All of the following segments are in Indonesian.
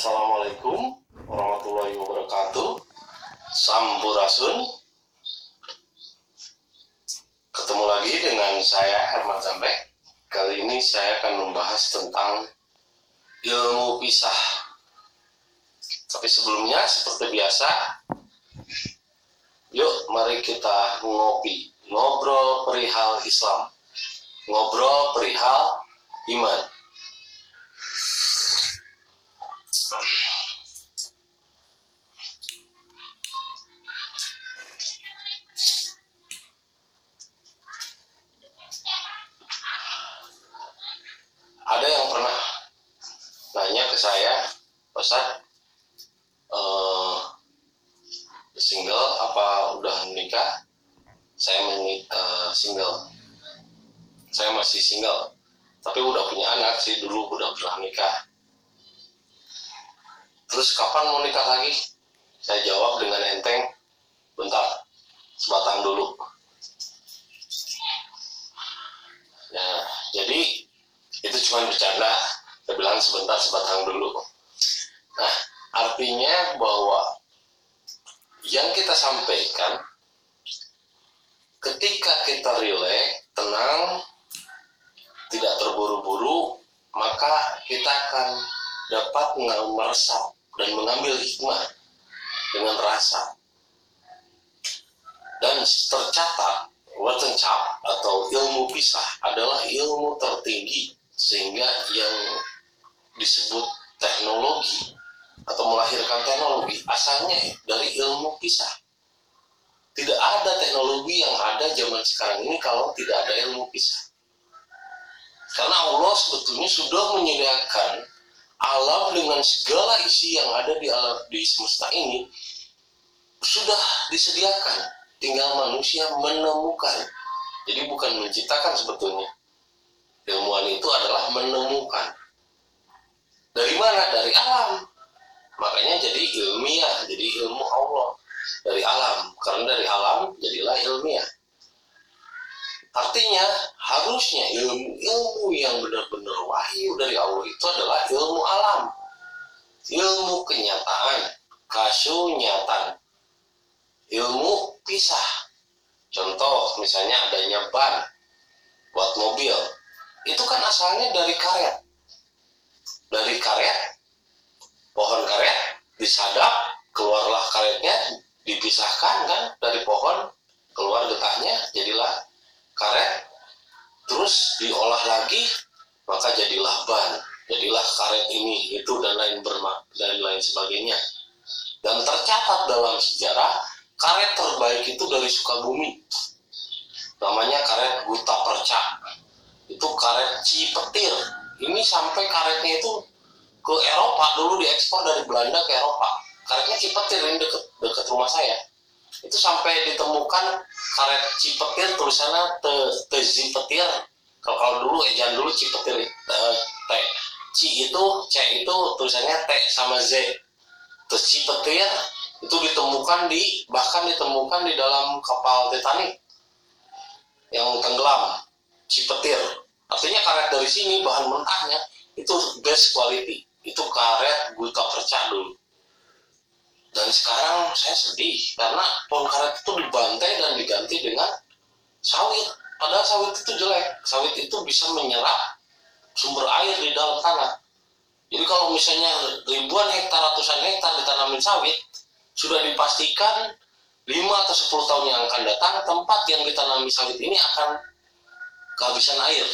Assalamualaikum warahmatullahi wabarakatuh. Sampurasun. Ketemu lagi dengan saya Herman Zambek. Kali ini saya akan membahas tentang ilmu pisah. Tapi sebelumnya seperti biasa, yuk mari kita ngopi, ngobrol perihal Islam, ngobrol perihal iman. Ada yang pernah nanya ke saya, Ustaz, eh, single apa udah menikah? Saya meni- eh, single. Saya masih single, tapi udah punya anak sih dulu udah pernah nikah. Terus kapan mau nikah lagi? Saya jawab dengan enteng, bentar, sebatang dulu. Nah, jadi itu cuma bercanda. Saya bilang sebentar, sebatang dulu. Nah, artinya bahwa yang kita sampaikan ketika kita rileks, tenang, tidak terburu-buru, maka kita akan dapat meresap dan mengambil hikmah dengan rasa. Dan tercatat, Wetenschap atau ilmu pisah adalah ilmu tertinggi sehingga yang disebut teknologi atau melahirkan teknologi asalnya dari ilmu pisah. Tidak ada teknologi yang ada zaman sekarang ini kalau tidak ada ilmu pisah. Karena Allah sebetulnya sudah menyediakan alam dengan segala isi yang ada di alam di semesta ini sudah disediakan. Tinggal manusia menemukan. Jadi bukan menciptakan sebetulnya. Ilmuwan itu adalah menemukan. Dari mana? Dari alam. Makanya jadi ilmiah jadi ilmu Allah. Dari alam. Karena dari alam jadilah ilmiah artinya harusnya ilmu-ilmu yang benar-benar wahyu dari Allah itu adalah ilmu alam. Ilmu kenyataan kasunyatan ilmu pisah. Contoh misalnya adanya ban buat mobil. Itu kan asalnya dari karet. Dari karet pohon karet disadap keluarlah karetnya dipisahkan kan dari pohon keluar getahnya jadilah karet terus diolah lagi maka jadilah ban jadilah karet ini itu dan lain bermak dan lain sebagainya. Dan tercatat dalam sejarah karet terbaik itu dari Sukabumi. Namanya karet Guta Perca. Itu karet Cipetir. Ini sampai karetnya itu ke Eropa dulu diekspor dari Belanda ke Eropa. Karetnya Cipetir ini deket, deket rumah saya itu sampai ditemukan karet Cipetir tulisannya te, te Zipetir kalau, kalau dulu eh jangan dulu Cipetir eh, T. C itu C itu tulisannya T sama Z. Terus Cipetir itu ditemukan di bahkan ditemukan di dalam kapal Titanic yang tenggelam. Cipetir artinya karet dari sini bahan mentahnya itu best quality. Itu karet Gulta Perca dulu dan sekarang saya sedih karena pohon karet itu dibantai dan diganti dengan sawit. Padahal sawit itu jelek. Sawit itu bisa menyerap sumber air di dalam tanah. Jadi kalau misalnya ribuan hektar ratusan hektar ditanamin sawit sudah dipastikan 5 atau 10 tahun yang akan datang tempat yang ditanami sawit ini akan kehabisan air.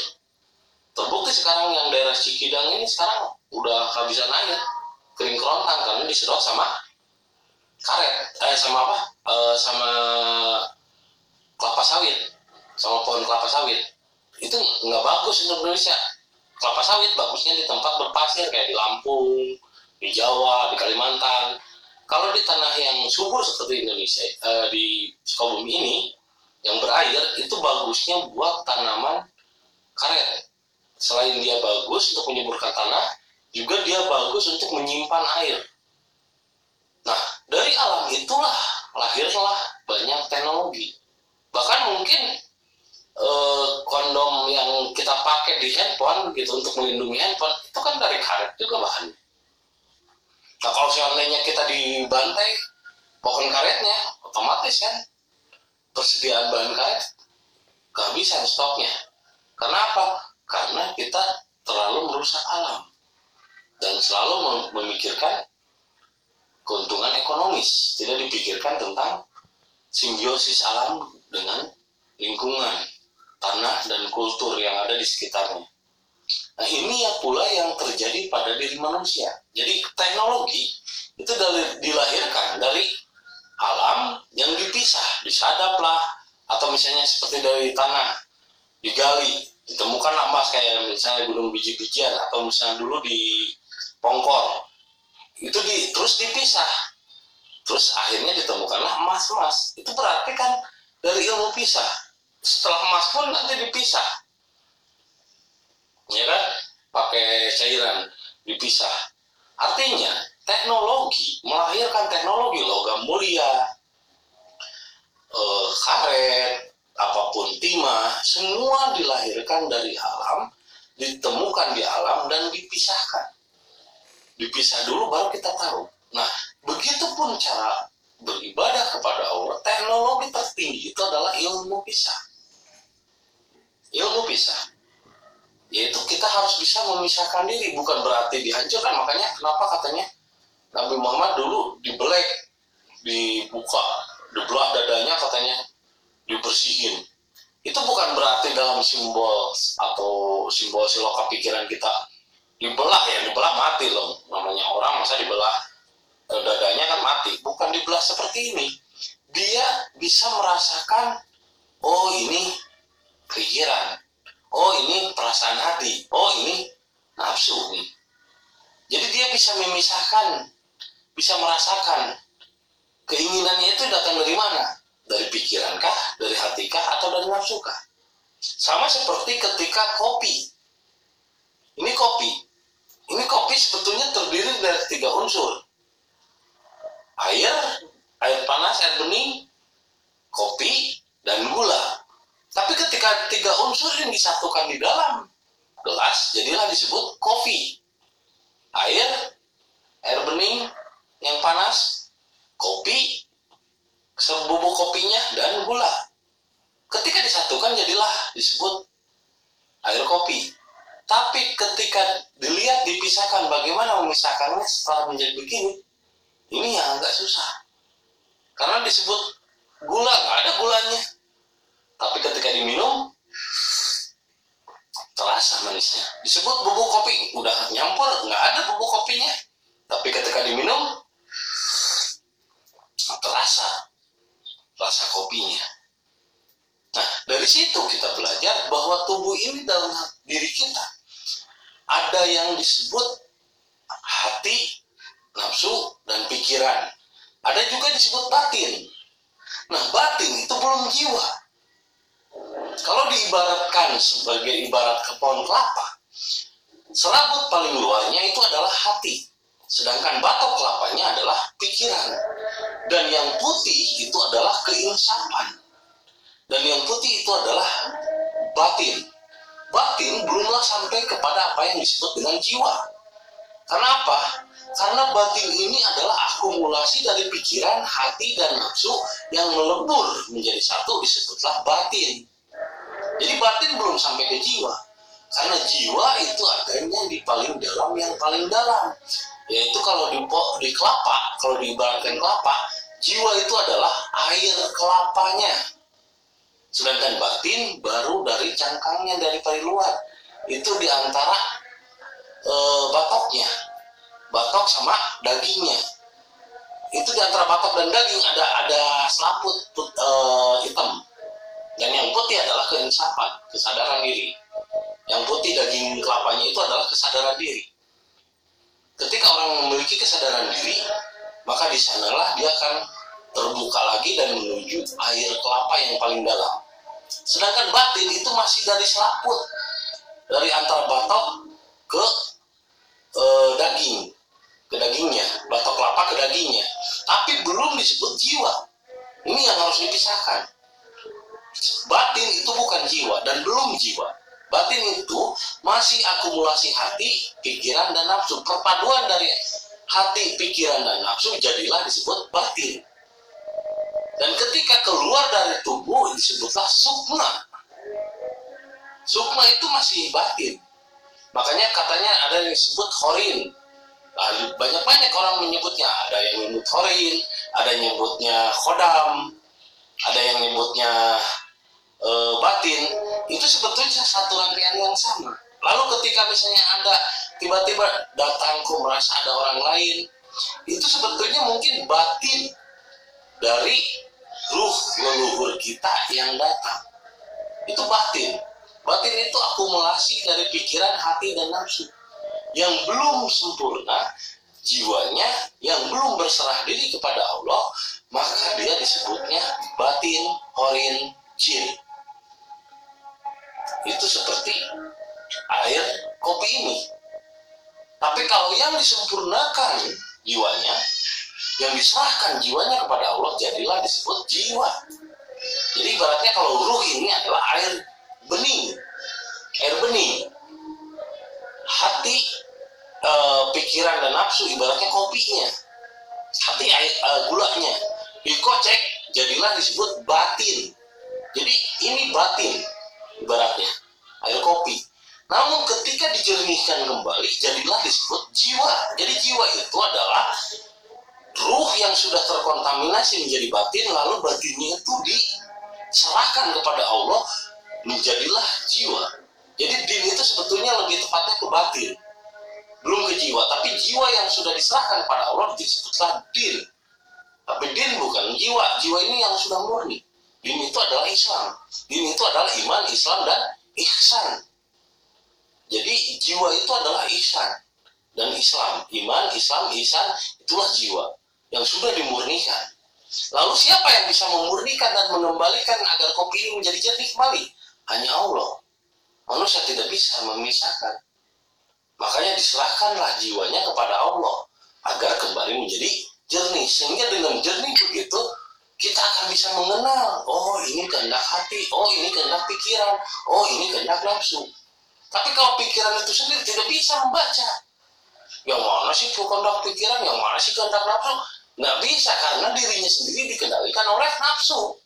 Terbukti sekarang yang daerah Cikidang ini sekarang udah kehabisan air. Kering kerontang karena disedot sama karet. Eh sama apa? Eh, sama kelapa sawit. Sama pohon kelapa sawit. Itu nggak bagus untuk Indonesia. Kelapa sawit bagusnya di tempat berpasir kayak di Lampung di Jawa di Kalimantan. Kalau di tanah yang subur seperti Indonesia eh, di Sukabumi ini yang berair itu bagusnya buat tanaman karet. Selain dia bagus untuk menyuburkan tanah juga dia bagus untuk menyimpan air. Nah dari alam itulah lahirlah banyak teknologi. Bahkan mungkin eh, kondom yang kita pakai di handphone gitu untuk melindungi handphone itu kan dari karet juga bahannya. Nah kalau seandainya kita dibantai pohon karetnya otomatis kan persediaan bahan karet kehabisan stoknya. Karena apa? Karena kita terlalu merusak alam dan selalu memikirkan keuntungan ekonomis. Tidak dipikirkan tentang simbiosis alam dengan lingkungan tanah dan kultur yang ada di sekitarnya. Nah ini yang pula yang terjadi pada diri manusia. Jadi teknologi itu dari, dilahirkan dari alam yang dipisah, disadaplah, atau misalnya seperti dari tanah, digali, ditemukan emas kayak misalnya gunung biji-bijian, atau misalnya dulu di Pongkor, itu di, terus dipisah. Terus akhirnya ditemukanlah emas-emas. Itu berarti kan dari ilmu pisah. Setelah emas pun nanti dipisah ya kan pakai cairan dipisah artinya teknologi melahirkan teknologi logam mulia eh, karet apa pun timah semua dilahirkan dari alam ditemukan di alam dan dipisahkan dipisah dulu baru kita tahu. Nah begitupun cara beribadah kepada Allah teknologi tertinggi itu adalah ilmu pisah. Ilmu pisah. Yaitu kita harus bisa memisahkan diri bukan berarti dihancurkan. Makanya kenapa katanya Nabi Muhammad dulu dibelek dibuka dibelah dadanya katanya dibersihin. Itu bukan berarti dalam simbol atau simbol siloka pikiran kita dibelah ya dibelah mati loh. Namanya orang masa dibelah eh, dadanya kan mati. Bukan dibelah seperti ini. Dia bisa merasakan oh ini pikiran. Oh ini perasaan hati. Oh ini nafsu nih. Jadi dia bisa memisahkan bisa merasakan keinginannya itu datang dari mana? Dari pikirankah dari hatikah atau dari nafsukah sama seperti ketika kopi unsur air air panas air bening kopi dan gula tapi ketika tiga unsur yang disatukan di dalam gelas, jadilah disebut kopi. Air, air bening yang panas, kopi, sebubuk kopinya, dan gula. Ketika disatukan jadilah disebut air kopi. Tapi ketika dilihat dipisahkan bagaimana memisahkannya setelah menjadi begini, ini yang agak susah. Karena disebut gula, nggak ada gulanya. Tapi ketika diminum terasa manisnya. Disebut bubuk kopi udah nyampur nggak ada bubuk kopinya. Tapi ketika diminum terasa rasa kopinya. Nah dari situ kita belajar bahwa tubuh ini dalam diri kita ada yang disebut hati nafsu dan pikiran ada juga disebut batin nah batin itu belum jiwa kalau diibaratkan sebagai ibarat ke pohon kelapa, serabut paling luarnya itu adalah hati. Sedangkan batok kelapanya adalah pikiran. Dan yang putih itu adalah keinsapan. Dan yang putih itu adalah batin. Batin belumlah sampai kepada apa yang disebut dengan jiwa. Karena apa? Karena batin ini adalah akumulasi dari pikiran, hati, dan nafsu yang melebur menjadi satu disebutlah batin. Jadi batin belum sampai ke jiwa. Karena jiwa itu adanya di paling dalam yang paling dalam. Yaitu kalau di, di kelapa, kalau diibaratkan kelapa, jiwa itu adalah air kelapanya. Sedangkan batin baru dari cangkangnya, dari luar. Itu di antara e, batoknya. Batok sama dagingnya. Itu di antara batok dan daging ada ada selaput put, e, hitam dan yang putih adalah keinsapan, kesadaran diri. Yang putih daging kelapanya itu adalah kesadaran diri. Ketika orang memiliki kesadaran diri, maka di sanalah dia akan terbuka lagi dan menuju air kelapa yang paling dalam. Sedangkan batin itu masih dari selaput, dari antara batok ke e, daging, ke dagingnya, batok kelapa ke dagingnya. Tapi belum disebut jiwa. Ini yang harus dipisahkan batin itu bukan jiwa dan belum jiwa batin itu masih akumulasi hati pikiran dan nafsu perpaduan dari hati, pikiran, dan nafsu jadilah disebut batin. Dan ketika keluar dari tubuh disebutlah sukma. Sukma itu masih batin. Makanya katanya ada yang disebut horin. Banyak-banyak orang menyebutnya. Ada yang menyebut horin, ada yang menyebutnya khodam, ada yang menyebutnya e, batin. Itu sebetulnya satu rangkaian yang sama. Lalu ketika misalnya ada tiba-tiba datang kok merasa ada orang lain, itu sebetulnya mungkin batin dari ruh leluhur kita yang datang. Itu batin. Batin itu akumulasi dari pikiran, hati, dan nafsu. Yang belum sempurna, jiwanya yang belum berserah diri kepada Allah, maka dia disebutnya batin, horin, jin. Itu seperti air kopi ini. Tapi kalau yang disempurnakan jiwanya, yang diserahkan jiwanya kepada Allah jadilah disebut jiwa. Jadi ibaratnya kalau ruh ini adalah air bening, air bening. Hati, e, pikiran dan nafsu ibaratnya kopinya. Hati air, e, gulanya. Dikocek jadilah disebut batin. Jadi ini batin ibaratnya air kopi. Namun ketika dijernihkan kembali jadilah disebut jiwa. Jadi jiwa itu adalah ruh yang sudah terkontaminasi menjadi batin lalu batinnya itu diserahkan kepada Allah menjadilah jiwa. Jadi din itu sebetulnya lebih tepatnya ke batin belum ke jiwa. Tapi jiwa yang sudah diserahkan kepada Allah disebutlah din. Tapi din bukan jiwa. Jiwa ini yang sudah murni. Din itu adalah Islam. Din itu adalah iman Islam dan ihsan. Jadi jiwa itu adalah ihsan dan Islam. Iman Islam ihsan itulah jiwa yang sudah dimurnikan. Lalu siapa yang bisa memurnikan dan mengembalikan agar kopi ini menjadi jernih kembali? Hanya Allah. Manusia tidak bisa memisahkan. Makanya diserahkanlah jiwanya kepada Allah agar kembali menjadi jernih. Sehingga dengan jernih begitu kita akan bisa mengenal, oh ini kehendak hati, oh ini kehendak pikiran, oh ini kehendak nafsu. Tapi kalau pikiran itu sendiri tidak bisa membaca. Yang mana sih kehendak pikiran, yang mana sih kehendak nafsu? Nggak bisa karena dirinya sendiri dikendalikan oleh nafsu.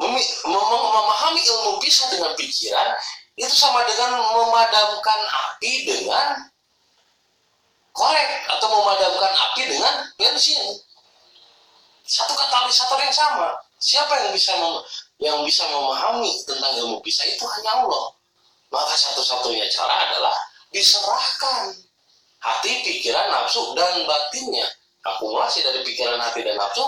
memahami ilmu pisah dengan pikiran itu sama dengan memadamkan api dengan korek atau memadamkan api dengan bensin. Satu katalisator yang sama. Siapa yang bisa mem yang bisa memahami tentang ilmu pisah itu hanya Allah. Maka satu-satunya cara adalah diserahkan hati, pikiran, nafsu, dan batinnya. Akumulasi dari pikiran, hati, dan nafsu,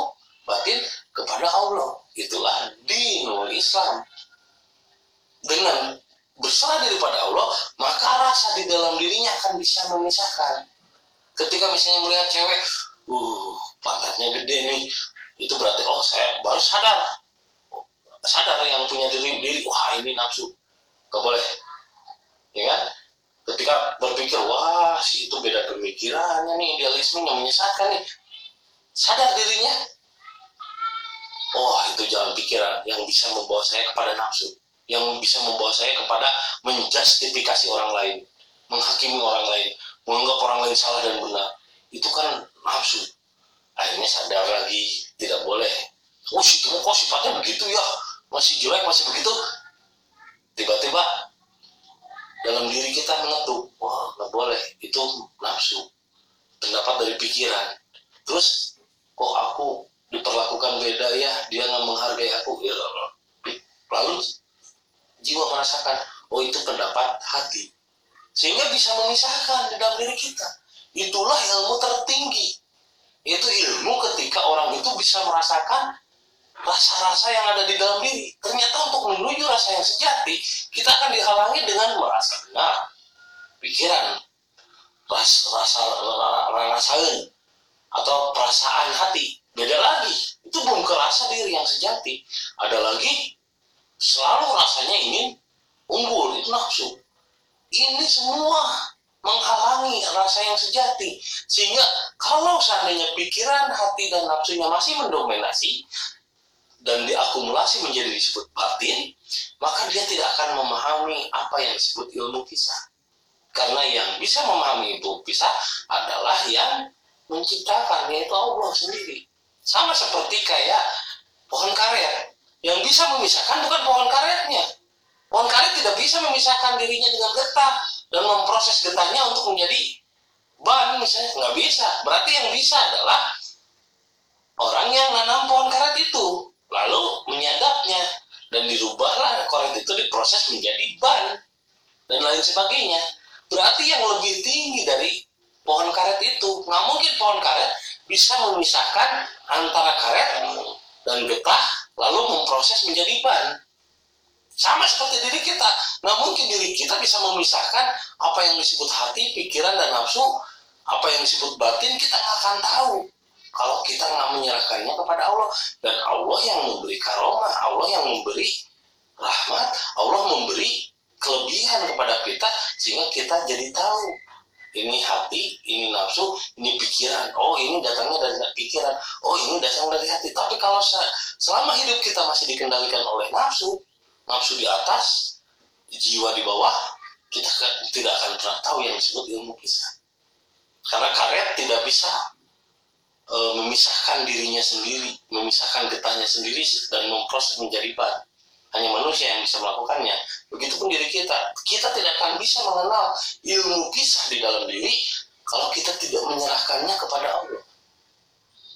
batin kepada Allah. Itulah dinul Islam. Dengan berserah diri pada Allah, maka rasa di dalam dirinya akan bisa memisahkan. Ketika misalnya melihat cewek, uh, pantatnya gede nih, itu berarti, oh saya baru sadar. Sadar yang punya diri, diri wah ini nafsu. Gak boleh. Ya kan? Ketika berpikir wah si itu beda pemikirannya nih idealisme yang menyesatkan nih. Sadar dirinya. Oh itu jalan pikiran yang bisa membawa saya kepada nafsu yang bisa membawa saya kepada menjustifikasi orang lain menghakimi orang lain menganggap orang lain salah dan benar. Itu kan nafsu. Akhirnya sadar lagi tidak boleh. Oh si kok sifatnya begitu ya? Masih jelek masih begitu? Tiba-tiba dalam diri kita mengetuk. Wah nggak boleh. Itu nafsu. Pendapat dari pikiran. Terus kok aku diperlakukan beda ya? Dia nggak menghargai aku. Ya lalu jiwa merasakan oh itu pendapat hati. Sehingga bisa memisahkan di dalam diri kita. Itulah ilmu tertinggi. Itu ilmu ketika orang itu bisa merasakan rasa-rasa yang ada di dalam diri. Ternyata untuk menuju rasa yang sejati, kita akan dihalangi dengan merasa benar. Pikiran, rasa, rasa, atau perasaan hati. Beda lagi, itu belum kerasa diri yang sejati. Ada lagi, selalu rasanya ingin unggul, itu nafsu. Ini semua menghalangi rasa yang sejati. Sehingga kalau seandainya pikiran, hati, dan nafsunya masih mendominasi, dan diakumulasi menjadi disebut batin, maka dia tidak akan memahami apa yang disebut ilmu kisah. karena yang bisa memahami itu bisa adalah yang menciptakan yaitu Allah sendiri. Sama seperti kayak pohon karet. Yang bisa memisahkan bukan pohon karetnya. Pohon karet tidak bisa memisahkan dirinya dengan getah dan memproses getahnya untuk menjadi ban misalnya. Nggak bisa. Berarti yang bisa adalah orang yang nanam pohon karet itu lalu menyadapnya dan dirubahlah karet itu diproses menjadi ban dan lain sebagainya. Berarti yang lebih tinggi dari pohon karet itu nggak mungkin pohon karet bisa memisahkan antara karet dan getah lalu memproses menjadi ban. Sama seperti diri kita nggak mungkin diri kita bisa memisahkan apa yang disebut hati pikiran dan nafsu apa yang disebut batin kita nggak akan tahu kalau kita nggak menyerahkannya kepada Allah dan Allah yang memberi karomah Allah yang memberi rahmat Allah memberi kelebihan kepada kita sehingga kita jadi tahu ini hati, ini nafsu, ini pikiran. Oh, ini datangnya dari pikiran. Oh, ini datang dari hati. Tapi kalau selama hidup kita masih dikendalikan oleh nafsu, nafsu di atas, jiwa di bawah, kita tidak akan pernah tahu yang disebut ilmu kisah. Karena karet tidak bisa e, memisahkan dirinya sendiri, memisahkan getahnya sendiri dan memproses menjadi ban hanya manusia yang bisa melakukannya. Begitupun diri kita. Kita tidak akan bisa mengenal ilmu kisah di dalam diri kalau kita tidak menyerahkannya kepada Allah.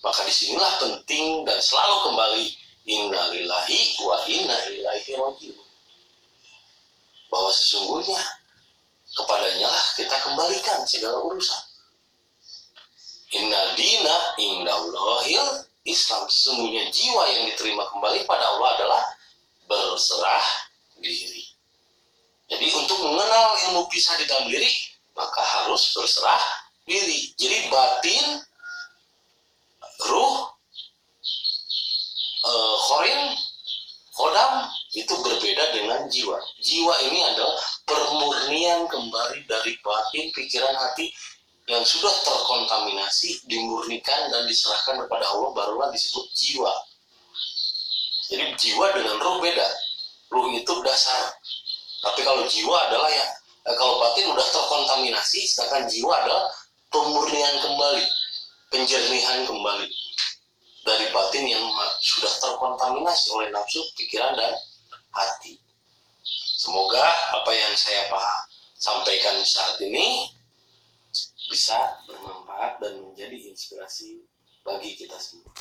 Maka di sinilah penting dan selalu kembali inna lillahi wa inna ilaihi rajiun. Bahwa sesungguhnya kepadanya lah kita kembalikan segala urusan. Dina indallahil Islam. Sesungguhnya jiwa yang diterima kembali pada Allah adalah berserah diri. Jadi untuk mengenal ilmu pisah di dalam diri, maka harus berserah diri. Jadi batin, ruh, e, khorin, kodam itu berbeda dengan jiwa. Jiwa ini adalah permurnian kembali dari batin, pikiran, hati yang sudah terkontaminasi, dimurnikan dan diserahkan kepada Allah barulah disebut jiwa. Jadi jiwa dengan ruh beda. Ruh itu dasar. Tapi kalau jiwa adalah ya, kalau batin udah terkontaminasi, sedangkan jiwa adalah pemurnian kembali, penjernihan kembali dari batin yang sudah terkontaminasi oleh nafsu, pikiran dan hati. Semoga apa yang saya paham, sampaikan saat ini bisa bermanfaat dan menjadi inspirasi bagi kita semua.